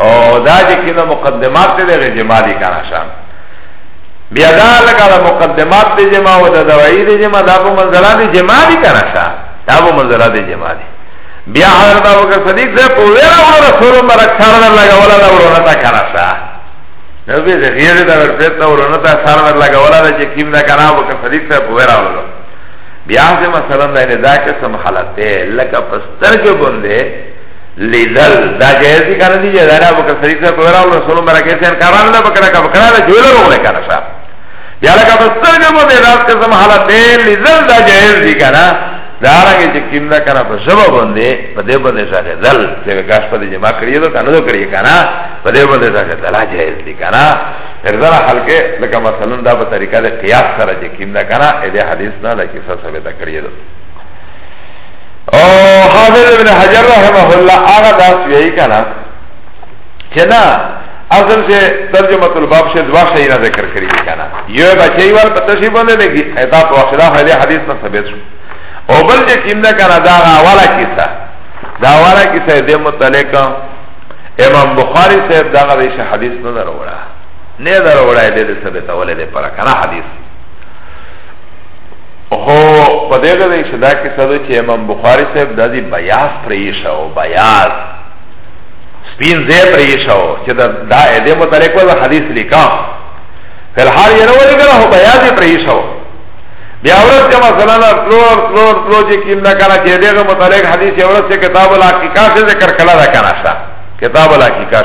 او دا چې کینه مقدمات دې دغه جما دي کنه شان بیا دا لکه دا مقدمات دې جما او دا دوايي دې جما دا په منزله دې جما دي کنه شان دا په منزله دې جما دي بیا حضرت ابو بکر صدیق سے پوری راو رسول مبارک سرور لگا ولا دا ورونه تا کنه شان نو به دې غیر دا ورپېت دا ورونه تا سرور لگا ولا دا چې کیم دا کنه ابو بکر صدیق سے پوری راو لگا بیا دې مثلا دا نه دا قسم حالت ده لکه پستر کې بنده لیدل دا جایز دی کنه دی جایز نه بکر صدیق صاحب ورا او رسول الله کې څنګه کاران نه بکر کا بکر دا جوړ وګړه کنه صاحب یا لکه په سترګو مو دې راز قسم حالت دی لیدل دا جایز دی کنه دا رنګ چې کیم دا کنه په سبب باندې په دې باندې ځای دل چې کاش په دې جمع کړی دا کنه دا کړی کنه په دې باندې ځای دل جایز دی کنه ارزره حلقه لکه مثلا دا په طریقه د قیاس سره چې کیم دا کنه دې حدیث نه لکه څه ثابت کړی دا او حافظ ابن حجر رحمه الله آغا داس یہی کنا چه نا اصل سے ترجمت الباب سے دوا شئینا ذکر کری کنا یو بچئی وال پتشی بندے لگی اعتاب و اخلاف حلی حدیث نا ثبت شو او بل جه کم ده کنه دا اولا کیسه دا اولا کیسه ده متعلق امام بخاری صاحب دا غدیش حدیث نه در وڑا نه در وڑا ده ده ثبت اوله ده پر کنه حدیث خو په دې ده چې دا کیسه ده چې امام بخاری صاحب د دې بیاض پریشه او بیاض سپین زی پریشه او چې دا د دې متعلق ولا حدیث لیکا فل حال یې نو لګره هو بیاض پریشه او بیا ورځ چې مثلا فلور فلور فلور چې کیم نه کنه چې دغه متعلق حدیث یې ورځ چې کتاب الحقیقه ذکر کړه دا کنه کتاب الحقیقه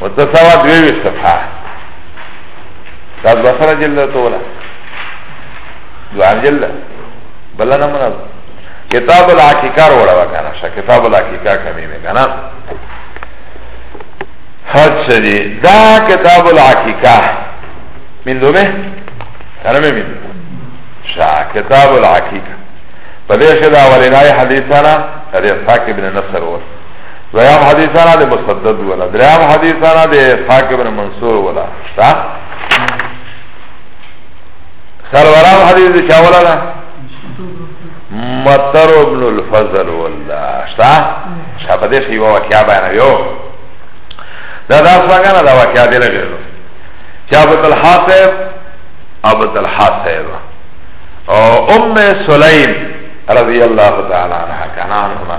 متساوا دوی وی صفحه تاسو سره جلد ته ولا دوه جلد بل نه منه کتاب العقیقه وروړه وکنه شه کتاب العقیقه کمی می کنه حد شدی دا کتاب العقیقه من دومه کنه می من شا کتاب العقیقه پدیش دا ولنای حدیثانا حدیث حاکم بن نصر ورس دویم حدیثانا ده مسدد ولا دریم حدیثانا ده اسحاق ابن منصور ولا شتا سرورام حدیث ده چاولا ده مطر ابن الفضل ولا شتا شتا پده شیوا وکیا بیانا یو ده ده اصلا گانا ده وکیا ده لگه چا ابو طلحا صاحب ابو طلحا صاحب او ام سلیم رضی اللہ تعالی عنہ کنا عنہ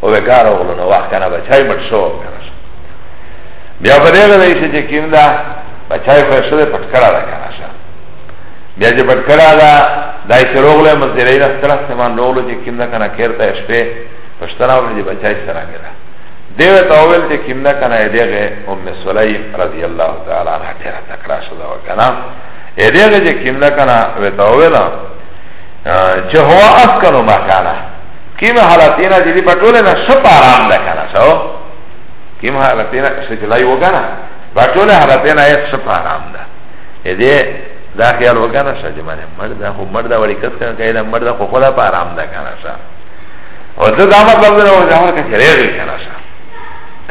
او به کار وغلو نو وخت کنه بچای مټ شو کنه شو بیا په دې غلې شي چې کیم دا بچای خو شوه پټ کړه دا کنه شو بیا چې پټ کړه دا دای چې روغله مزدرې نه ستره سامان روغلو چې کیم دا کنه کېرته شپه پښتنه ورته بچای سره غلا دیو تاول چې کیم دا کنه دغه ام سلیم رضی الله تعالی عنها ډیره تکړه شو دا کنه دغه چې کیم دا کنه وتاوله چې هو اسکنو مکانه کیم حالتینا جدی پا طول نا شپ آرام ده کنا سو کیم حالتینا شجلائی و کنا پا طول حالتینا ایت شپ آرام ده ایده دا خیال و کنا شا جمانه مرده خو مرده ولی کس کنا که مرده خو خدا پا آرام ده کنا شا و ده دا مطلب ده و جهر کسی ریغی کنا شا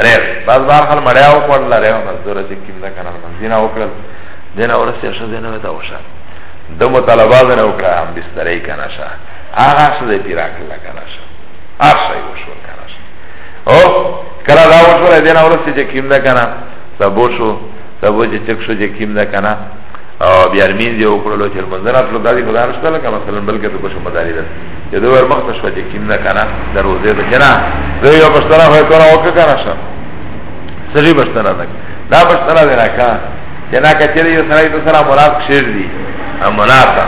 ریغ باز بار خل مڑیا و کرد لره و مزدور جی کم ده کنا مزدینا و کرد دینا ورسی شا دینا و تا و شا دو مطالبات نه وکړه هم بسترې کنه شه آغا سو ده پیرا کلا کنا شا آرشای وشور کنا شا او کلا دا وشور دینا ورسی چه کم ده کنا سبو شو سبو چه چک شو چه کم ده کنا او بیا رمین دی وکړو لو چې منځنه اصل دا دی خدای رسول الله کما مثلا بلکې ته کوم مداري ده چې دوی ور مخته شو چې کیم نه کنه دروازه ده کنه دوی یو بستره هو کنه او کنه شو سری بستره ده دا بستره ده راکا چې نا کچری یو سره یو سره مراد شیر دی امناتا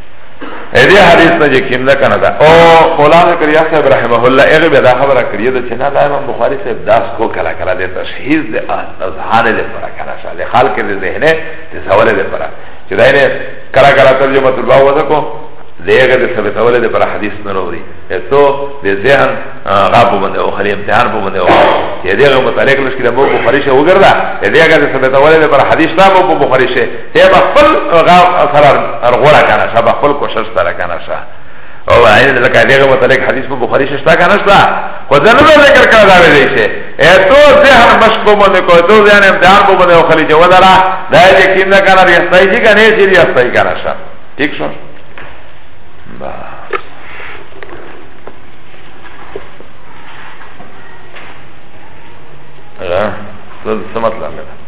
ادي حدیث نه یقین ده کنه دا او مولانا کریا صاحب رحمه الله هغه به دا خبره کړی ده چې نه دا امام بخاری صاحب داس کو کلا کلا د تشهیز د اظهار له پر کنه شاله خلق د ذهن ته سوال له پر چې دا نه کلا کلا ترجمه تر باو وځکو دیگه ده ثبت اوله ده پر حدیث نروری تو ده ذهن غابو بنده او خلی امتحان بو بنده او یه دیگه متعلق لشکی ده مو بخاری شه وگرده یه دیگه ده ثبت اوله ده پر حدیث نامو بو بخاری شه یا بخفل سره ارغورا کنه شا بخفل کوشش سره کنه شا او عین لکه دغه متعلق حدیث په بخاری شتا کنه شتا خو دا نه ذکر کړه دا ویل شي اته ذهن مشکو باندې کو ته ځان امتحان کو باندې خلی جو ولرا دا چې کیندا کنه ریاستای دي کنه چې ریاستای کنه شا ٹھیک شو با Yeah. So, so much longer.